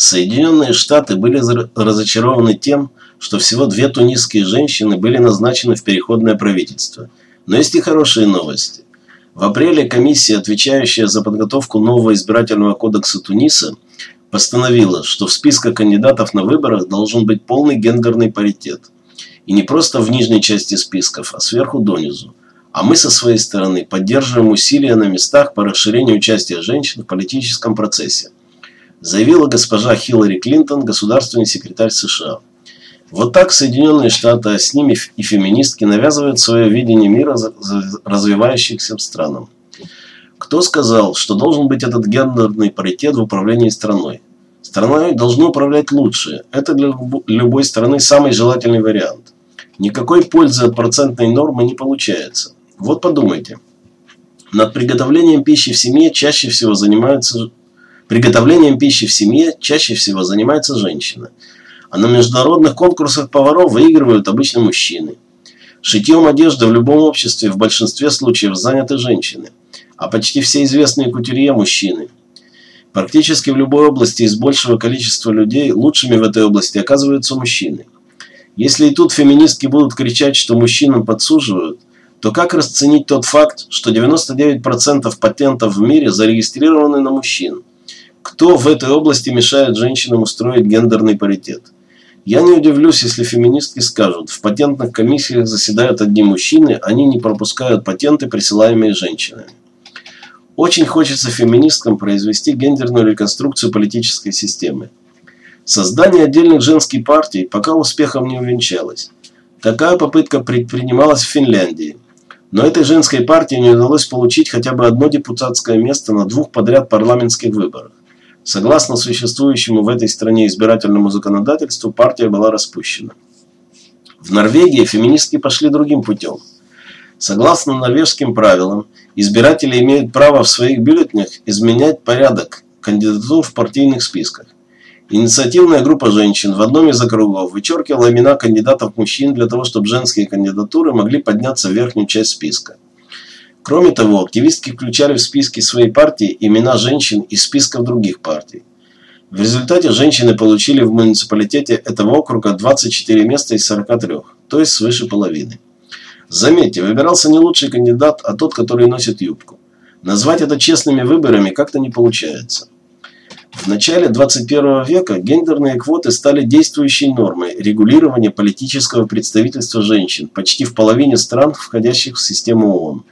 Соединенные Штаты были разочарованы тем, что всего две тунисские женщины были назначены в переходное правительство. Но есть и хорошие новости. В апреле комиссия, отвечающая за подготовку нового избирательного кодекса Туниса, постановила, что в списках кандидатов на выборах должен быть полный гендерный паритет. И не просто в нижней части списков, а сверху донизу. А мы со своей стороны поддерживаем усилия на местах по расширению участия женщин в политическом процессе, заявила госпожа Хиллари Клинтон, государственный секретарь США. Вот так Соединенные Штаты, а с ними и феминистки навязывают свое видение мира развивающихся странам. Кто сказал, что должен быть этот гендерный паритет в управлении страной? Страной должно управлять лучшие. Это для любой страны самый желательный вариант. Никакой пользы от процентной нормы не получается. Вот подумайте. Над приготовлением пищи в семье чаще всего занимаются Приготовлением пищи в семье чаще всего занимается женщина – а на международных конкурсах поваров выигрывают обычно мужчины. Шитьем одежды в любом обществе в большинстве случаев заняты женщины, а почти все известные кутюрье – мужчины. Практически в любой области из большего количества людей лучшими в этой области оказываются мужчины. Если и тут феминистки будут кричать, что мужчинам подсуживают, то как расценить тот факт, что 99% патентов в мире зарегистрированы на мужчин? Кто в этой области мешает женщинам устроить гендерный паритет? Я не удивлюсь, если феминистки скажут, в патентных комиссиях заседают одни мужчины, они не пропускают патенты, присылаемые женщинами. Очень хочется феминисткам произвести гендерную реконструкцию политической системы. Создание отдельных женских партий пока успехом не увенчалось. Такая попытка предпринималась в Финляндии. Но этой женской партии не удалось получить хотя бы одно депутатское место на двух подряд парламентских выборах. Согласно существующему в этой стране избирательному законодательству, партия была распущена. В Норвегии феминистки пошли другим путем. Согласно норвежским правилам, избиратели имеют право в своих бюллетенях изменять порядок кандидатур в партийных списках. Инициативная группа женщин в одном из округов вычеркивала имена кандидатов мужчин для того, чтобы женские кандидатуры могли подняться в верхнюю часть списка. Кроме того, активистки включали в списки своей партии имена женщин из списков других партий. В результате женщины получили в муниципалитете этого округа 24 места из 43, то есть свыше половины. Заметьте, выбирался не лучший кандидат, а тот, который носит юбку. Назвать это честными выборами как-то не получается. В начале 21 века гендерные квоты стали действующей нормой регулирования политического представительства женщин почти в половине стран, входящих в систему ООН.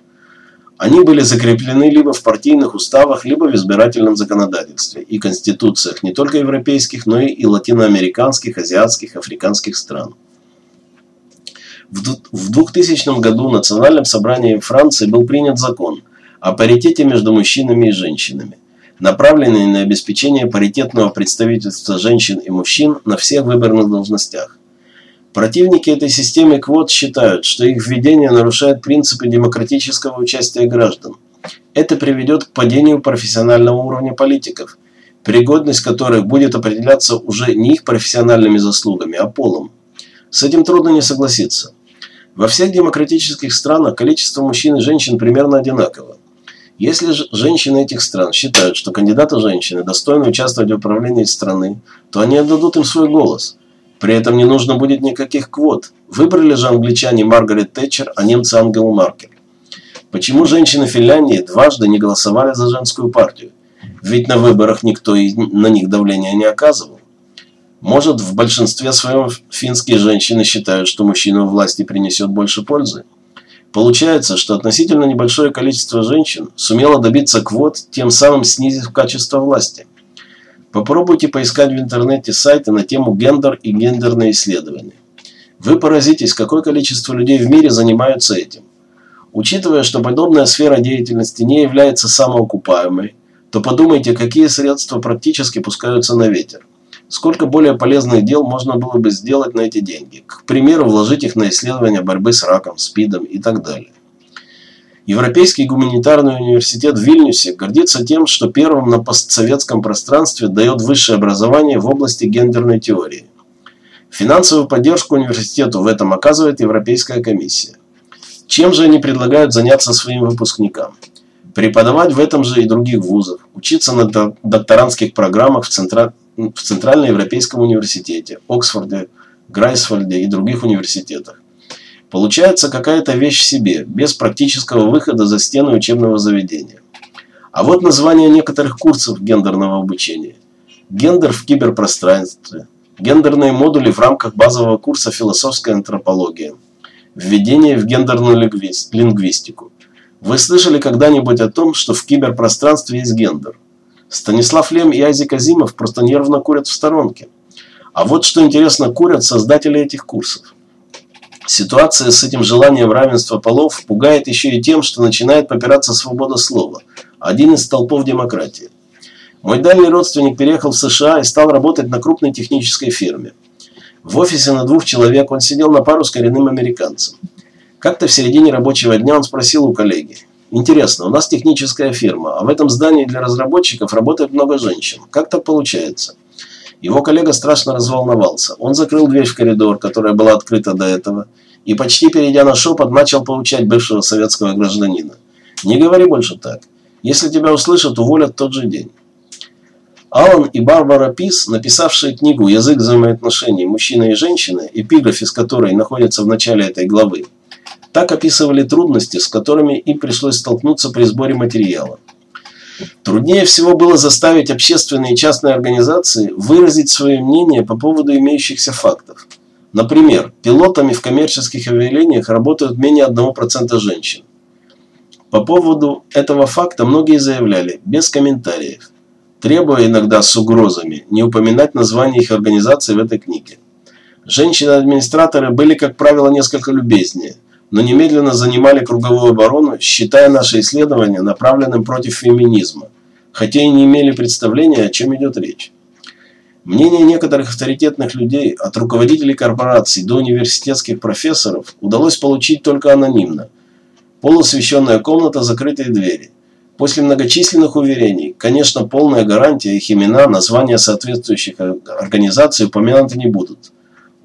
Они были закреплены либо в партийных уставах, либо в избирательном законодательстве и конституциях не только европейских, но и латиноамериканских, азиатских, африканских стран. В 2000 году в Национальном собрании Франции был принят закон о паритете между мужчинами и женщинами, направленный на обеспечение паритетного представительства женщин и мужчин на всех выборных должностях. Противники этой системы квот считают, что их введение нарушает принципы демократического участия граждан. Это приведет к падению профессионального уровня политиков, пригодность которых будет определяться уже не их профессиональными заслугами, а полом. С этим трудно не согласиться. Во всех демократических странах количество мужчин и женщин примерно одинаково. Если же женщины этих стран считают, что кандидаты женщины достойны участвовать в управлении страны, то они отдадут им свой голос – при этом не нужно будет никаких квот. Выбрали же англичане Маргарет Тэтчер, а немцы Ангелу Маркель. Почему женщины Финляндии дважды не голосовали за женскую партию? Ведь на выборах никто на них давления не оказывал. Может, в большинстве своем финские женщины считают, что мужчина у власти принесет больше пользы? Получается, что относительно небольшое количество женщин сумело добиться квот, тем самым снизив качество власти. Попробуйте поискать в интернете сайты на тему гендер и гендерные исследования. Вы поразитесь, какое количество людей в мире занимаются этим. Учитывая, что подобная сфера деятельности не является самоокупаемой, то подумайте, какие средства практически пускаются на ветер. Сколько более полезных дел можно было бы сделать на эти деньги. К примеру, вложить их на исследования борьбы с раком, СПИДом и так далее. Европейский гуманитарный университет в Вильнюсе гордится тем, что первым на постсоветском пространстве дает высшее образование в области гендерной теории. Финансовую поддержку университету в этом оказывает Европейская комиссия. Чем же они предлагают заняться своим выпускникам? Преподавать в этом же и других вузах, учиться на докторантских программах в, центра... в Центральноевропейском университете, Оксфорде, Грайсфольде и других университетах. Получается какая-то вещь в себе, без практического выхода за стены учебного заведения. А вот название некоторых курсов гендерного обучения. Гендер в киберпространстве. Гендерные модули в рамках базового курса философская антропология. Введение в гендерную лингвистику. Вы слышали когда-нибудь о том, что в киберпространстве есть гендер? Станислав Лем и Айзек Азимов просто нервно курят в сторонке. А вот что интересно курят создатели этих курсов. Ситуация с этим желанием равенства полов пугает еще и тем, что начинает попираться свобода слова, один из столпов демократии. Мой дальний родственник переехал в США и стал работать на крупной технической фирме. В офисе на двух человек он сидел на пару с коренным американцем. Как-то в середине рабочего дня он спросил у коллеги. «Интересно, у нас техническая фирма, а в этом здании для разработчиков работает много женщин. Как так получается?» Его коллега страшно разволновался. Он закрыл дверь в коридор, которая была открыта до этого, и почти перейдя на шепот, начал поучать бывшего советского гражданина. «Не говори больше так. Если тебя услышат, уволят тот же день». Алан и Барбара Пис, написавшие книгу «Язык взаимоотношений мужчины и женщины», эпиграф из которой находится в начале этой главы, так описывали трудности, с которыми им пришлось столкнуться при сборе материала. Труднее всего было заставить общественные и частные организации выразить свое мнение по поводу имеющихся фактов. Например, пилотами в коммерческих авиалиниях работают менее 1% женщин. По поводу этого факта многие заявляли, без комментариев, требуя иногда с угрозами не упоминать название их организации в этой книге. Женщины-администраторы были, как правило, несколько любезнее – но немедленно занимали круговую оборону, считая наше исследование направленным против феминизма, хотя и не имели представления, о чем идет речь. Мнение некоторых авторитетных людей, от руководителей корпораций до университетских профессоров, удалось получить только анонимно. Полуосвещенная комната, закрытые двери. После многочисленных уверений, конечно, полная гарантия, их имена, названия соответствующих организаций упомянуты не будут.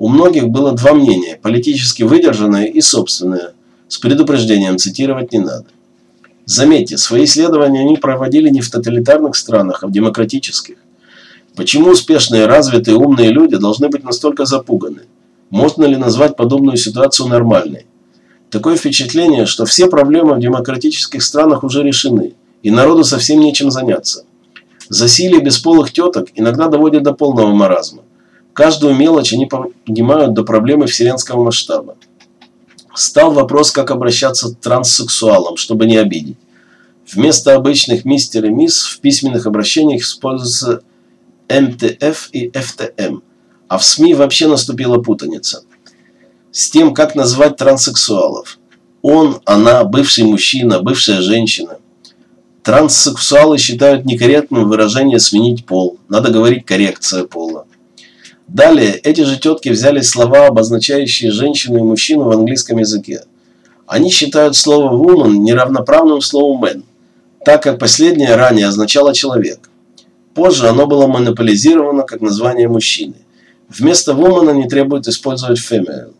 У многих было два мнения, политически выдержанное и собственное. С предупреждением цитировать не надо. Заметьте, свои исследования они проводили не в тоталитарных странах, а в демократических. Почему успешные, развитые, умные люди должны быть настолько запуганы? Можно ли назвать подобную ситуацию нормальной? Такое впечатление, что все проблемы в демократических странах уже решены, и народу совсем нечем заняться. Засилие бесполых теток иногда доводит до полного маразма. Каждую мелочь они поднимают до проблемы вселенского масштаба. Стал вопрос, как обращаться к чтобы не обидеть. Вместо обычных мистер и мисс в письменных обращениях используются МТФ и ФТМ, а в СМИ вообще наступила путаница. С тем, как назвать транссексуалов. Он, она, бывший мужчина, бывшая женщина. Транссексуалы считают некорректным выражение «сменить пол». Надо говорить «коррекция пола». Далее, эти же тетки взяли слова, обозначающие женщину и мужчину в английском языке. Они считают слово woman неравноправным слову man, так как последнее ранее означало человек. Позже оно было монополизировано как название мужчины. Вместо woman они требуют использовать female.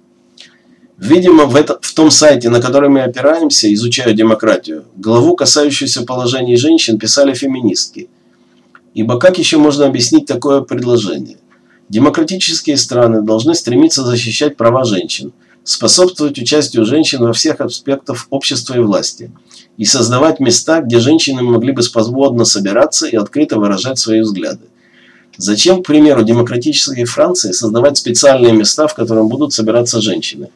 Видимо, в, это, в том сайте, на который мы опираемся, изучая демократию, главу, касающуюся положений женщин, писали феминистки. Ибо как еще можно объяснить такое предложение? Демократические страны должны стремиться защищать права женщин, способствовать участию женщин во всех аспектах общества и власти и создавать места, где женщины могли бы свободно собираться и открыто выражать свои взгляды. Зачем, к примеру, демократической Франции создавать специальные места, в которых будут собираться женщины?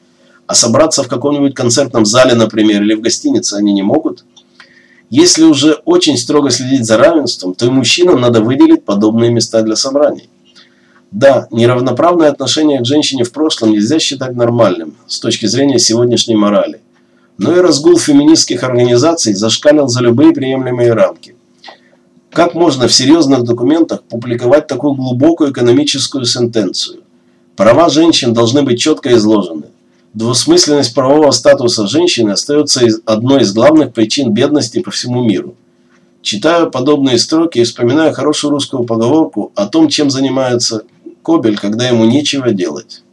А собраться в каком-нибудь концертном зале, например, или в гостинице они не могут? Если уже очень строго следить за равенством, то и мужчинам надо выделить подобные места для собраний. Да, неравноправное отношение к женщине в прошлом нельзя считать нормальным с точки зрения сегодняшней морали. Но и разгул феминистских организаций зашкалил за любые приемлемые рамки. Как можно в серьезных документах публиковать такую глубокую экономическую сентенцию? Права женщин должны быть четко изложены. Двусмысленность правового статуса женщины остается одной из главных причин бедности по всему миру. Читаю подобные строки и вспоминаю хорошую русскую поговорку о том, чем занимаются Кобель, когда ему нечего делать.